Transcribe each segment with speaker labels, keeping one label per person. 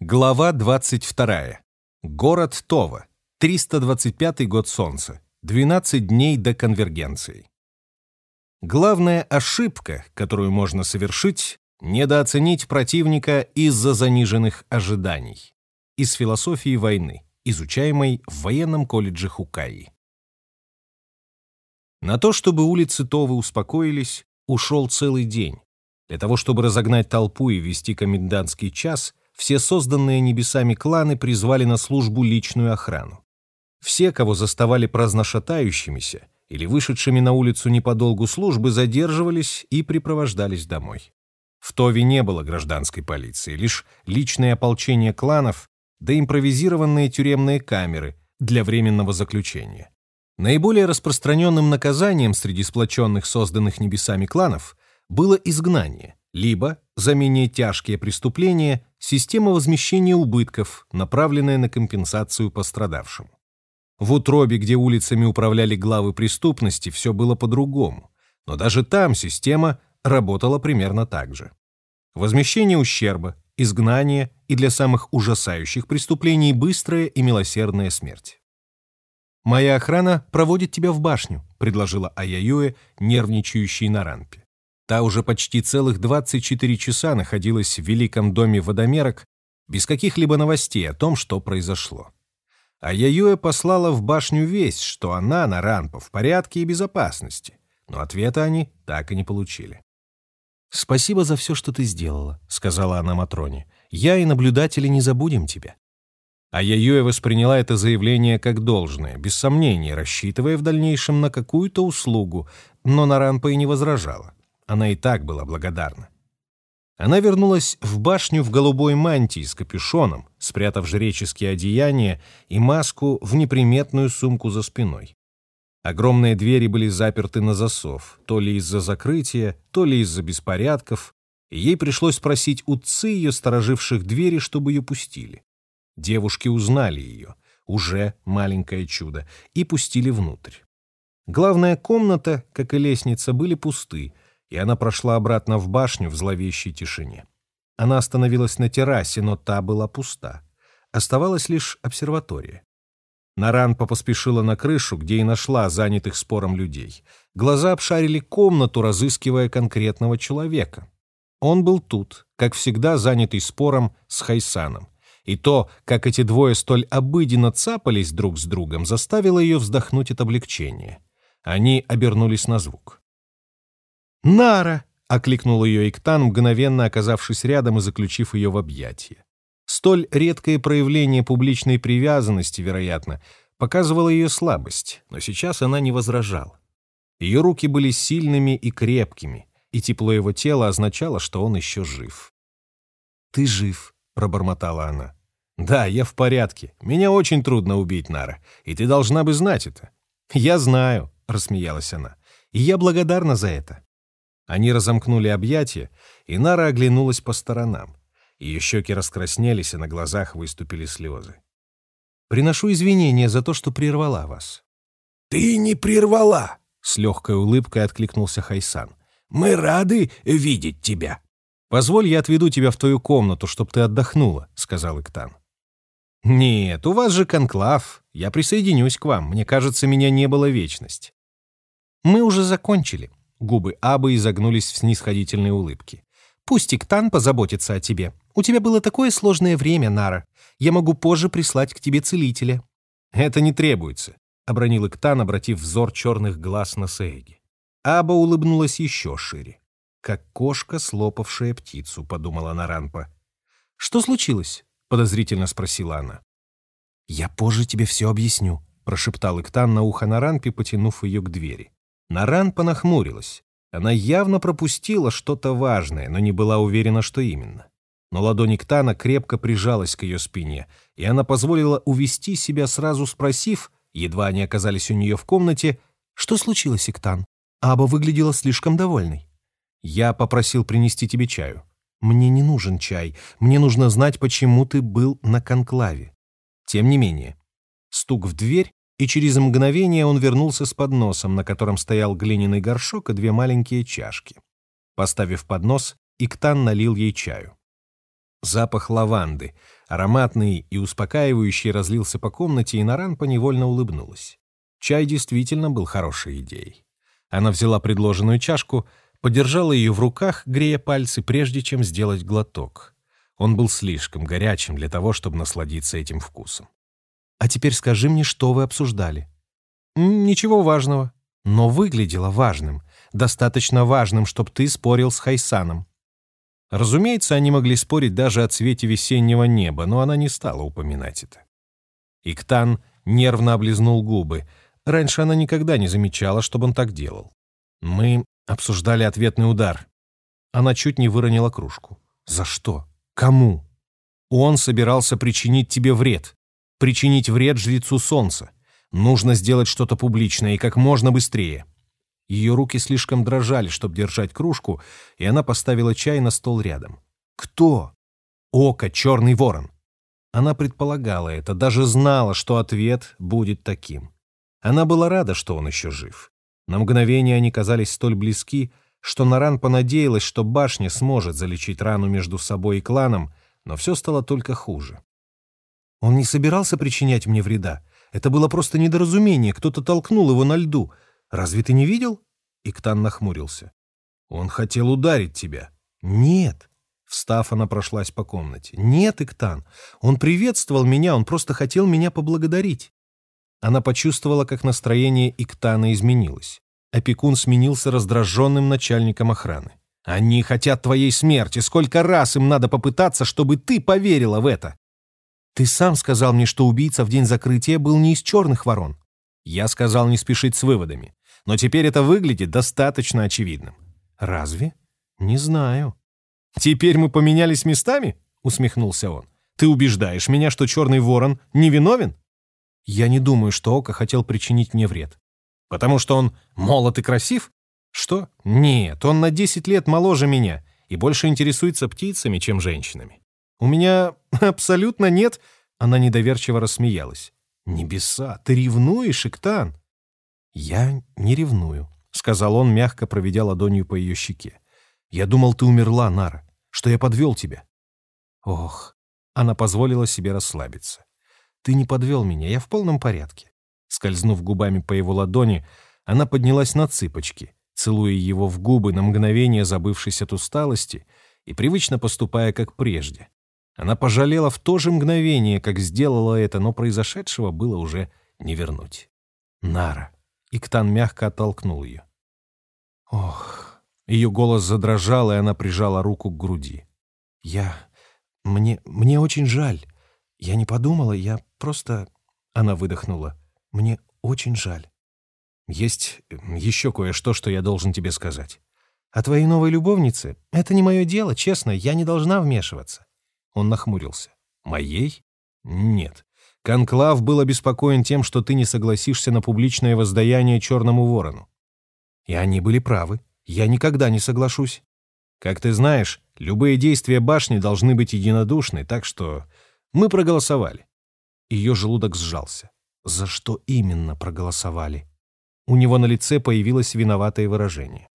Speaker 1: Глава 22. Город Това. 325 год Солнца. 12 дней до конвергенции. Главная ошибка, которую можно совершить, недооценить противника из-за заниженных ожиданий. Из философии войны, изучаемой в военном колледже Хукаи. На то, чтобы улицы Товы успокоились, ушел целый день. Для того, чтобы разогнать толпу и ввести комендантский час, все созданные небесами кланы призвали на службу личную охрану. Все, кого заставали праздношатающимися или вышедшими на улицу неподолгу службы, задерживались и припровождались домой. В Тове не было гражданской полиции, лишь личное ополчение кланов да импровизированные тюремные камеры для временного заключения. Наиболее распространенным наказанием среди сплоченных созданных небесами кланов было изгнание, либо, за менее тяжкие преступления, система возмещения убытков, направленная на компенсацию пострадавшим. В утробе, где улицами управляли главы преступности, все было по-другому, но даже там система работала примерно так же. Возмещение ущерба, изгнание и для самых ужасающих преступлений быстрая и милосердная смерть. «Моя охрана проводит тебя в башню», — предложила Аяюэ, нервничающей на рампе. Та уже почти целых 24 часа находилась в великом доме водомерок без каких-либо новостей о том, что произошло. А Яюэ послала в башню весть, что она на рампа в порядке и безопасности, но ответа они так и не получили. «Спасибо за все, что ты сделала», — сказала она Матроне. «Я и наблюдатели не забудем тебя». А Яюэ восприняла это заявление как должное, без сомнения, рассчитывая в дальнейшем на какую-то услугу, но на Рампа и не возражала. Она и так была благодарна. Она вернулась в башню в голубой мантии с капюшоном, спрятав жреческие одеяния и маску в неприметную сумку за спиной. Огромные двери были заперты на засов, то ли из-за закрытия, то ли из-за беспорядков, и ей пришлось просить у Ци ее стороживших двери, чтобы ее пустили. Девушки узнали ее, уже маленькое чудо, и пустили внутрь. Главная комната, как и лестница, были пусты, и она прошла обратно в башню в зловещей тишине. Она остановилась на террасе, но та была пуста. Оставалась лишь обсерватория. Наранпа поспешила на крышу, где и нашла занятых спором людей. Глаза обшарили комнату, разыскивая конкретного человека. Он был тут, как всегда занятый спором с Хайсаном. И то, как эти двое столь обыденно цапались друг с другом, заставило ее вздохнуть от облегчения. Они обернулись на звук. «Нара!» — окликнул ее Иктан, мгновенно оказавшись рядом и заключив ее в объятия. Столь редкое проявление публичной привязанности, вероятно, показывало ее слабость, но сейчас она не возражала. Ее руки были сильными и крепкими, и тепло его тела означало, что он еще жив. «Ты жив», — пробормотала она. «Да, я в порядке. Меня очень трудно убить, Нара, и ты должна бы знать это». «Я знаю», — рассмеялась она, — «и я благодарна за это». Они разомкнули объятия, и Нара оглянулась по сторонам. Ее щеки раскраснелись, и на глазах выступили слезы. «Приношу извинения за то, что прервала вас».
Speaker 2: «Ты не прервала!» — с легкой улыбкой откликнулся Хайсан. «Мы рады видеть тебя!»
Speaker 1: «Позволь, я отведу тебя в твою комнату, чтобы ты отдохнула», — сказал Иктан. «Нет, у вас же конклав. Я присоединюсь к вам. Мне кажется, меня не было вечность». «Мы уже закончили», Губы Абы изогнулись в снисходительной улыбке. «Пусть Иктан позаботится о тебе. У тебя было такое сложное время, Нара. Я могу позже прислать к тебе целителя». «Это не требуется», — обронил Иктан, обратив взор черных глаз на Сейги. Аба улыбнулась еще шире. «Как кошка, слопавшая птицу», — подумала Наранпа. «Что случилось?» — подозрительно спросила она. «Я позже тебе все объясню», — прошептал Иктан на ухо Наранпе, потянув ее к двери. Наран понахмурилась. Она явно пропустила что-то важное, но не была уверена, что именно. Но ладонь Ктана крепко прижалась к ее спине, и она позволила увести себя, сразу спросив, едва они оказались у нее в комнате, «Что случилось, Иктан? Аба выглядела слишком довольной». «Я попросил принести тебе чаю». «Мне не нужен чай. Мне нужно знать, почему ты был на конклаве». Тем не менее, стук в дверь и через мгновение он вернулся с подносом, на котором стоял глиняный горшок и две маленькие чашки. Поставив поднос, Иктан налил ей чаю. Запах лаванды, ароматный и успокаивающий, разлился по комнате, и Наран поневольно улыбнулась. Чай действительно был хорошей идеей. Она взяла предложенную чашку, подержала ее в руках, грея пальцы, прежде чем сделать глоток. Он был слишком горячим для того, чтобы насладиться этим вкусом. «А теперь скажи мне, что вы обсуждали?» «Ничего важного. Но выглядело важным. Достаточно важным, чтобы ты спорил с Хайсаном. Разумеется, они могли спорить даже о цвете весеннего неба, но она не стала упоминать это. Иктан нервно облизнул губы. Раньше она никогда не замечала, чтобы он так делал. Мы обсуждали ответный удар. Она чуть не выронила кружку. За что? Кому? Он собирался причинить тебе вред. Причинить вред жрецу солнца. Нужно сделать что-то публичное и как можно быстрее. Ее руки слишком дрожали, чтобы держать кружку, и она поставила чай на стол рядом. «Кто?» «Око, черный ворон». Она предполагала это, даже знала, что ответ будет таким. Она была рада, что он еще жив. На мгновение они казались столь близки, что Наран понадеялась, что башня сможет залечить рану между собой и кланом, но все стало только хуже. Он не собирался причинять мне вреда. Это было просто недоразумение, кто-то толкнул его на льду — Разве ты не видел?» Иктан нахмурился. «Он хотел ударить тебя». «Нет». Встав, она прошлась по комнате. «Нет, Иктан. Он приветствовал меня, он просто хотел меня поблагодарить». Она почувствовала, как настроение Иктана изменилось. Опекун сменился раздраженным начальником охраны. «Они хотят твоей смерти. Сколько раз им надо попытаться, чтобы ты поверила в это?» «Ты сам сказал мне, что убийца в день закрытия был не из черных ворон». Я сказал не спешить с выводами но теперь это выглядит достаточно очевидным. Разве? Не знаю. Теперь мы поменялись местами? Усмехнулся он. Ты убеждаешь меня, что черный ворон невиновен? Я не думаю, что Ока хотел причинить мне вред. Потому что он молод и красив? Что? Нет, он на 10 лет моложе меня и больше интересуется птицами, чем женщинами. У меня абсолютно нет... Она недоверчиво рассмеялась. «Небеса, ты ревнуешь, Иктан?» «Я не ревную», — сказал он, мягко проведя ладонью по ее щеке. «Я думал, ты умерла, Нара, что я подвел тебя». «Ох», — она позволила себе расслабиться. «Ты не подвел меня, я в полном порядке». Скользнув губами по его ладони, она поднялась на цыпочки, целуя его в губы на мгновение, забывшись от усталости и привычно поступая как прежде. Она пожалела в то же мгновение, как сделала это, но произошедшего было уже не вернуть. «Нара», Иктан мягко оттолкнул ее. Ох, ее голос задрожал, и она прижала руку к груди. Я... Мне... Мне очень жаль. Я не подумала, я просто... Она выдохнула. Мне очень жаль. Есть еще кое-что, что я должен тебе сказать. О твоей новой любовнице? Это не мое дело, честно, я не должна вмешиваться. Он нахмурился. Моей? Нет. Конклав был обеспокоен тем, что ты не согласишься на публичное воздаяние Черному Ворону. И они были правы. Я никогда не соглашусь. Как ты знаешь, любые действия башни должны быть единодушны, так что мы проголосовали. Ее желудок сжался. За что именно проголосовали? У него на лице появилось виноватое выражение.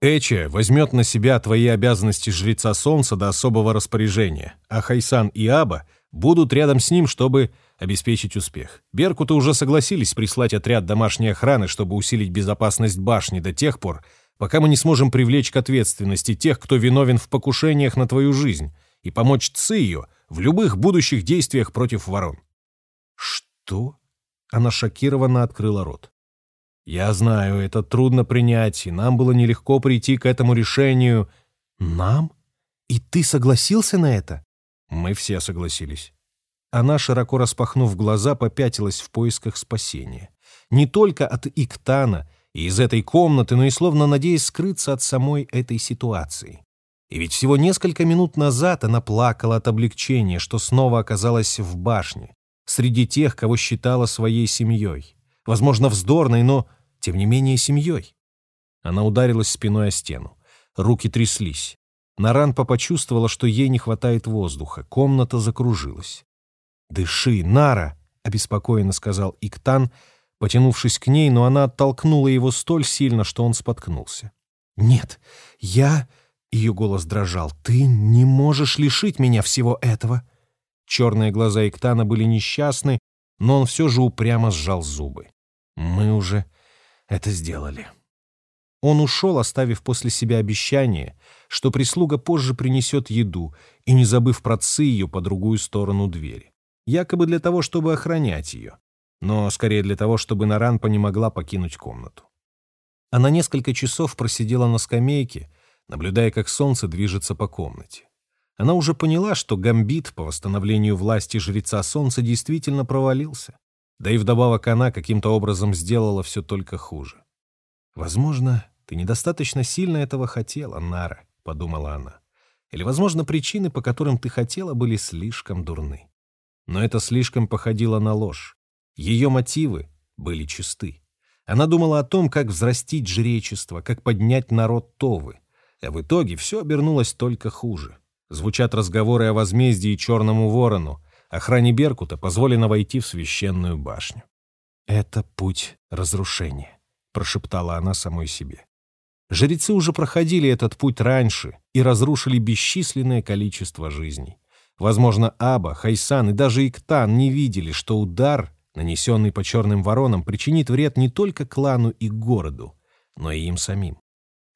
Speaker 1: Эче возьмет на себя твои обязанности жреца солнца до особого распоряжения, а Хайсан и Аба будут рядом с ним, чтобы обеспечить успех. Беркуты уже согласились прислать отряд домашней охраны, чтобы усилить безопасность башни до тех пор, пока мы не сможем привлечь к ответственности тех, кто виновен в покушениях на твою жизнь, и помочь Цию в любых будущих действиях против ворон. Что? Она шокированно открыла рот. Я знаю, это трудно принять, и нам было нелегко прийти к этому решению. Нам? И ты согласился на это? Мы все согласились. Она, широко распахнув глаза, попятилась в поисках спасения. Не только от Иктана и из этой комнаты, но и словно надеясь скрыться от самой этой ситуации. И ведь всего несколько минут назад она плакала от облегчения, что снова оказалась в башне, среди тех, кого считала своей семьей. Возможно, вздорной, но, тем не менее, семьей. Она ударилась спиной о стену. Руки тряслись. Наранпа почувствовала, что ей не хватает воздуха. Комната закружилась. «Дыши, Нара!» — обеспокоенно сказал Иктан, потянувшись к ней, но она оттолкнула его столь сильно, что он споткнулся. «Нет, я... Ее голос дрожал. «Ты не можешь лишить меня всего этого!» Черные глаза Иктана были несчастны, но он все же упрямо сжал зубы. «Мы уже это сделали». Он ушел, оставив после себя обещание, что прислуга позже принесет еду, и не забыв про Цию по другую сторону двери. Якобы для того, чтобы охранять ее, но скорее для того, чтобы Наранпа не могла покинуть комнату. Она несколько часов просидела на скамейке, наблюдая, как солнце движется по комнате. Она уже поняла, что гамбит по восстановлению власти жреца солнца действительно провалился. Да и вдобавок она каким-то образом сделала все только хуже. «Возможно, ты недостаточно сильно этого хотела, Нара», — подумала она. «Или, возможно, причины, по которым ты хотела, были слишком дурны». Но это слишком походило на ложь. Ее мотивы были чисты. Она думала о том, как взрастить жречество, как поднять народ Товы. А в итоге все обернулось только хуже. Звучат разговоры о возмездии Черному Ворону, охране Беркута позволено войти в священную башню. «Это путь разрушения», — прошептала она самой себе. Жрецы уже проходили этот путь раньше и разрушили бесчисленное количество жизней. Возможно, Аба, Хайсан и даже Иктан не видели, что удар, нанесенный по черным воронам, причинит вред не только клану и городу, но и им самим.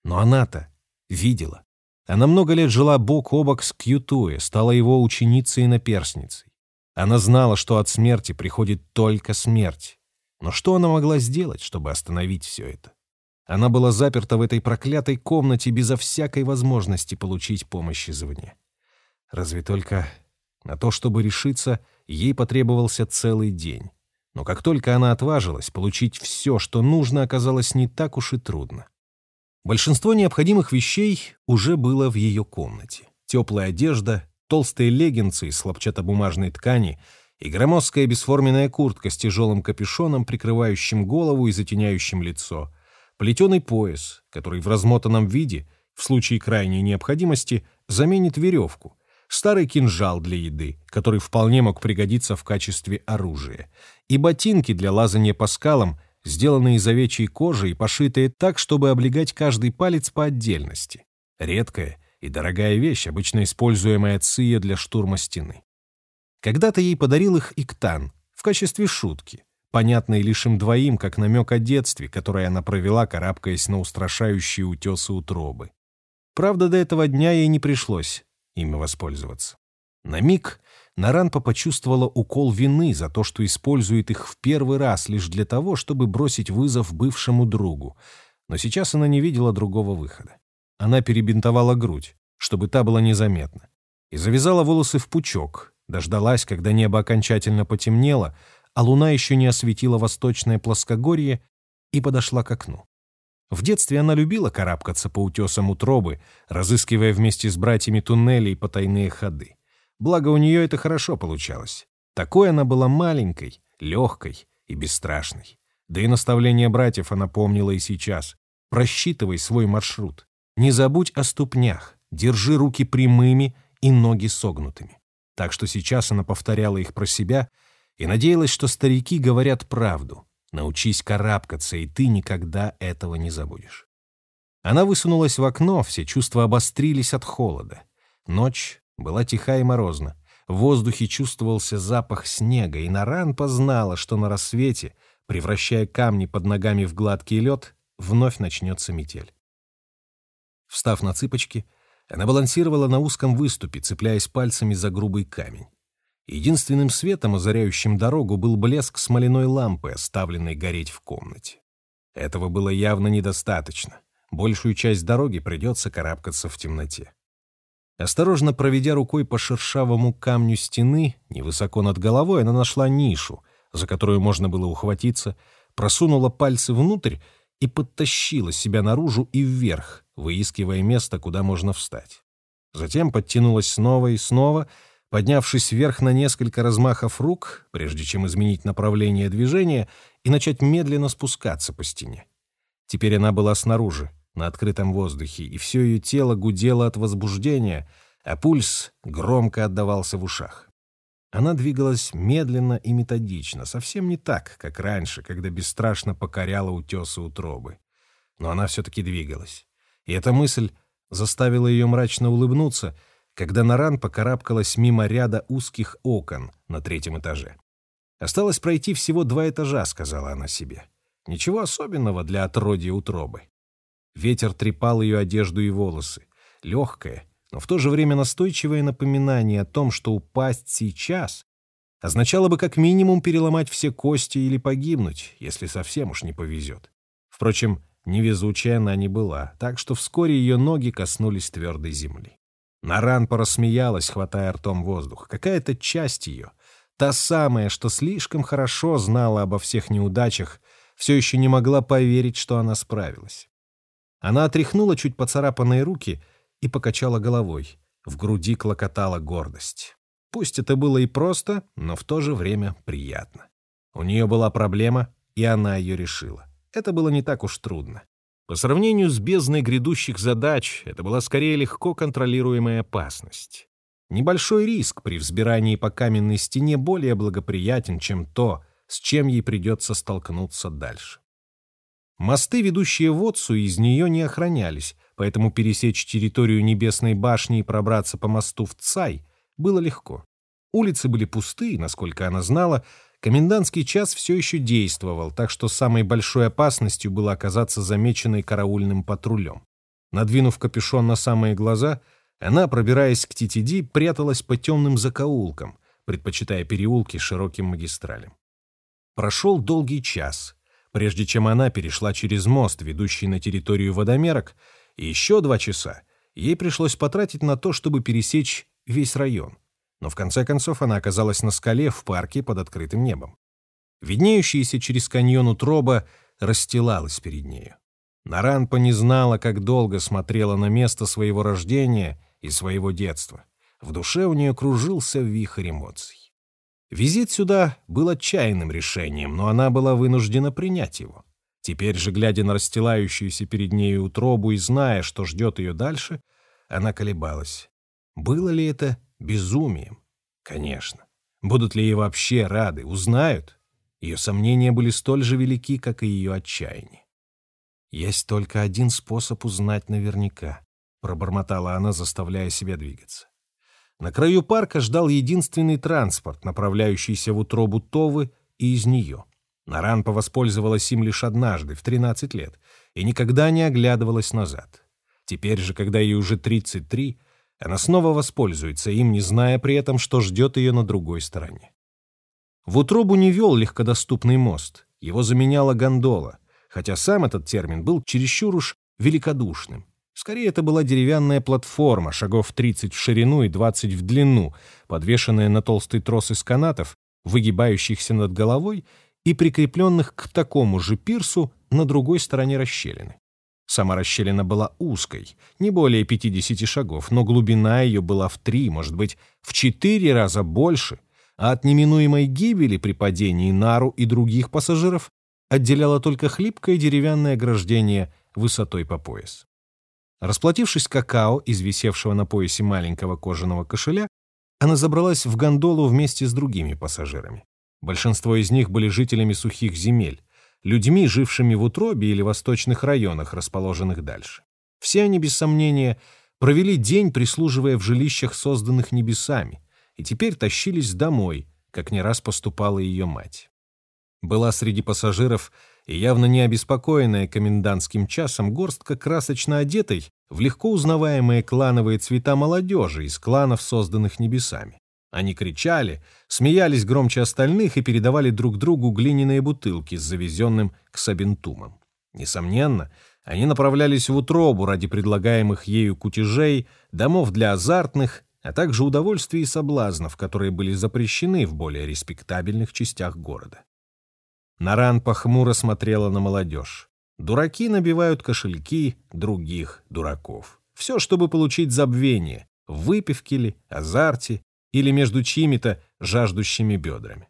Speaker 1: Но она-то видела. Она много лет жила бок о бок с Кьютуэ, стала его ученицей и наперсницей. Она знала, что от смерти приходит только смерть. Но что она могла сделать, чтобы остановить все это? Она была заперта в этой проклятой комнате безо всякой возможности получить помощь извне. Разве только на то, чтобы решиться, ей потребовался целый день. Но как только она отважилась, получить все, что нужно, оказалось не так уж и трудно. Большинство необходимых вещей уже было в ее комнате. Теплая одежда, толстые леггинсы из хлопчатобумажной ткани и громоздкая бесформенная куртка с тяжелым капюшоном, прикрывающим голову и затеняющим лицо, плетеный пояс, который в размотанном виде, в случае крайней необходимости, заменит веревку, старый кинжал для еды, который вполне мог пригодиться в качестве оружия, и ботинки для лазания по скалам, сделанные из овечьей кожи и пошитые так, чтобы облегать каждый палец по отдельности. Редкая и дорогая вещь, обычно используемая Ция для штурма стены. Когда-то ей подарил их Иктан в качестве шутки, понятной лишь им двоим, как намек о детстве, которое она провела, карабкаясь на устрашающие утесы утробы. Правда, до этого дня ей не пришлось ими воспользоваться. На миг Наранпа почувствовала укол вины за то, что использует их в первый раз лишь для того, чтобы бросить вызов бывшему другу, но сейчас она не видела другого выхода. Она перебинтовала грудь, чтобы та была незаметна, и завязала волосы в пучок, дождалась, когда небо окончательно потемнело, а луна еще не осветила восточное плоскогорье, и подошла к окну. В детстве она любила карабкаться по утесам утробы, разыскивая вместе с братьями туннели и потайные ходы. Благо, у нее это хорошо получалось. Такой она была маленькой, легкой и бесстрашной. Да и наставления братьев она помнила и сейчас. Просчитывай свой маршрут. Не забудь о ступнях, держи руки прямыми и ноги согнутыми. Так что сейчас она повторяла их про себя и надеялась, что старики говорят правду. Научись карабкаться, и ты никогда этого не забудешь. Она высунулась в окно, все чувства обострились от холода. Ночь была тиха и морозна. В воздухе чувствовался запах снега, и Наран познала, что на рассвете, превращая камни под ногами в гладкий лед, вновь начнется метель. Встав на цыпочки, она балансировала на узком выступе, цепляясь пальцами за грубый камень. Единственным светом, озаряющим дорогу, был блеск смоляной лампы, оставленной гореть в комнате. Этого было явно недостаточно. Большую часть дороги придется карабкаться в темноте. Осторожно проведя рукой по шершавому камню стены, невысоко над головой, она нашла нишу, за которую можно было ухватиться, просунула пальцы внутрь и подтащила себя наружу и вверх, выискивая место, куда можно встать. Затем подтянулась снова и снова, поднявшись вверх на несколько размахов рук, прежде чем изменить направление движения и начать медленно спускаться по стене. Теперь она была снаружи, на открытом воздухе, и все ее тело гудело от возбуждения, а пульс громко отдавался в ушах. Она двигалась медленно и методично, совсем не так, как раньше, когда бесстрашно покоряла утесы утробы. Но она все-таки двигалась. И эта мысль заставило ее мрачно улыбнуться, когда Наран покарабкалась мимо ряда узких окон на третьем этаже. «Осталось пройти всего два этажа», — сказала она себе. «Ничего особенного для отродья утробы». Ветер трепал ее одежду и волосы. Легкое, но в то же время настойчивое напоминание о том, что упасть сейчас означало бы как минимум переломать все кости или погибнуть, если совсем уж не повезет. Впрочем, невезучая она не была, так что вскоре ее ноги коснулись твердой земли. Наран порасмеялась, хватая ртом воздух. Какая-то часть ее, та самая, что слишком хорошо знала обо всех неудачах, все еще не могла поверить, что она справилась. Она отряхнула чуть поцарапанные руки и покачала головой. В груди клокотала гордость. Пусть это было и просто, но в то же время приятно. У нее была проблема, и она ее решила. Это было не так уж трудно. По сравнению с бездной грядущих задач, это была скорее легко контролируемая опасность. Небольшой риск при взбирании по каменной стене более благоприятен, чем то, с чем ей придется столкнуться дальше. Мосты, ведущие в Отцу, из нее не охранялись, поэтому пересечь территорию Небесной башни и пробраться по мосту в Цай было легко. Улицы были пусты, насколько она знала, комендантский час все еще действовал, так что самой большой опасностью было оказаться замеченной караульным патрулем. Надвинув капюшон на самые глаза, она, пробираясь к Титиди, пряталась по темным закоулкам, предпочитая переулки широким магистралям. Прошел долгий час, прежде чем она перешла через мост, ведущий на территорию водомерок, и еще два часа ей пришлось потратить на то, чтобы пересечь весь район. Но в конце концов она оказалась на скале в парке под открытым небом. Виднеющаяся через каньон утроба расстилалась перед нею. Наранпа не знала, как долго смотрела на место своего рождения и своего детства. В душе у нее кружился вихрь эмоций. Визит сюда был отчаянным решением, но она была вынуждена принять его. Теперь же, глядя на расстилающуюся перед нею утробу и зная, что ждет ее дальше, она колебалась. Было ли это безумием? Конечно. Будут ли ей вообще рады? Узнают? Ее сомнения были столь же велики, как и ее отчаяние. «Есть только один способ узнать наверняка», — пробормотала она, заставляя себя двигаться. На краю парка ждал единственный транспорт, направляющийся в утробу Товы и из нее. Наранпа воспользовалась им лишь однажды, в 13 лет, и никогда не оглядывалась назад. Теперь же, когда ей уже 33, она снова воспользуется им, не зная при этом, что ждет ее на другой стороне. В утробу не вел легкодоступный мост, его заменяла гондола, хотя сам этот термин был чересчур уж великодушным. Скорее, это была деревянная платформа, шагов 30 в ширину и 20 в длину, подвешенная на толстый трос из канатов, выгибающихся над головой и прикрепленных к такому же пирсу на другой стороне расщелины. Сама расщелина была узкой, не более 50 шагов, но глубина ее была в три, может быть, в четыре раза больше, а от неминуемой гибели при падении Нару и других пассажиров отделяло только хлипкое деревянное ограждение высотой по пояс. Расплатившись какао из висевшего на поясе маленького кожаного кошеля, она забралась в гондолу вместе с другими пассажирами. Большинство из них были жителями сухих земель, людьми, жившими в утробе или восточных районах, расположенных дальше. Все они, без сомнения, провели день, прислуживая в жилищах, созданных небесами, и теперь тащились домой, как не раз поступала ее мать. Была среди пассажиров и явно не обеспокоенная комендантским часом горстка красочно одетой в легко узнаваемые клановые цвета молодежи из кланов, созданных небесами. Они кричали, смеялись громче остальных и передавали друг другу глиняные бутылки с завезенным к сабентумам. Несомненно, они направлялись в утробу ради предлагаемых ею кутежей, домов для азартных, а также удовольствий и соблазнов, которые были запрещены в более респектабельных частях города. Наран похмуро смотрела на молодежь. Дураки набивают кошельки других дураков. Все, чтобы получить забвение, в выпивке ли, азарте или между чьими-то жаждущими бедрами.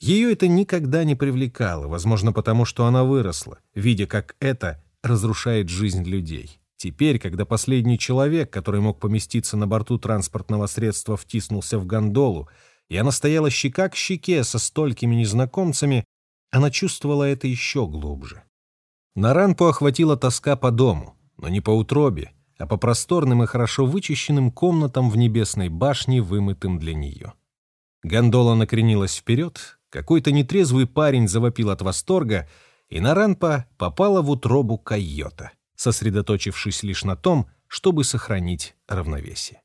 Speaker 1: Ее это никогда не привлекало, возможно, потому что она выросла, видя, как это разрушает жизнь людей. Теперь, когда последний человек, который мог поместиться на борту транспортного средства, втиснулся в гондолу, и она стояла щека к щеке со столькими незнакомцами, она чувствовала это еще глубже. Наранпу охватила тоска по дому, но не по утробе, а по просторным и хорошо вычищенным комнатам в небесной башне, вымытым для нее. Гондола накренилась вперед, какой-то нетрезвый парень завопил от восторга, и Наранпа попала в утробу койота, сосредоточившись лишь на том, чтобы сохранить равновесие.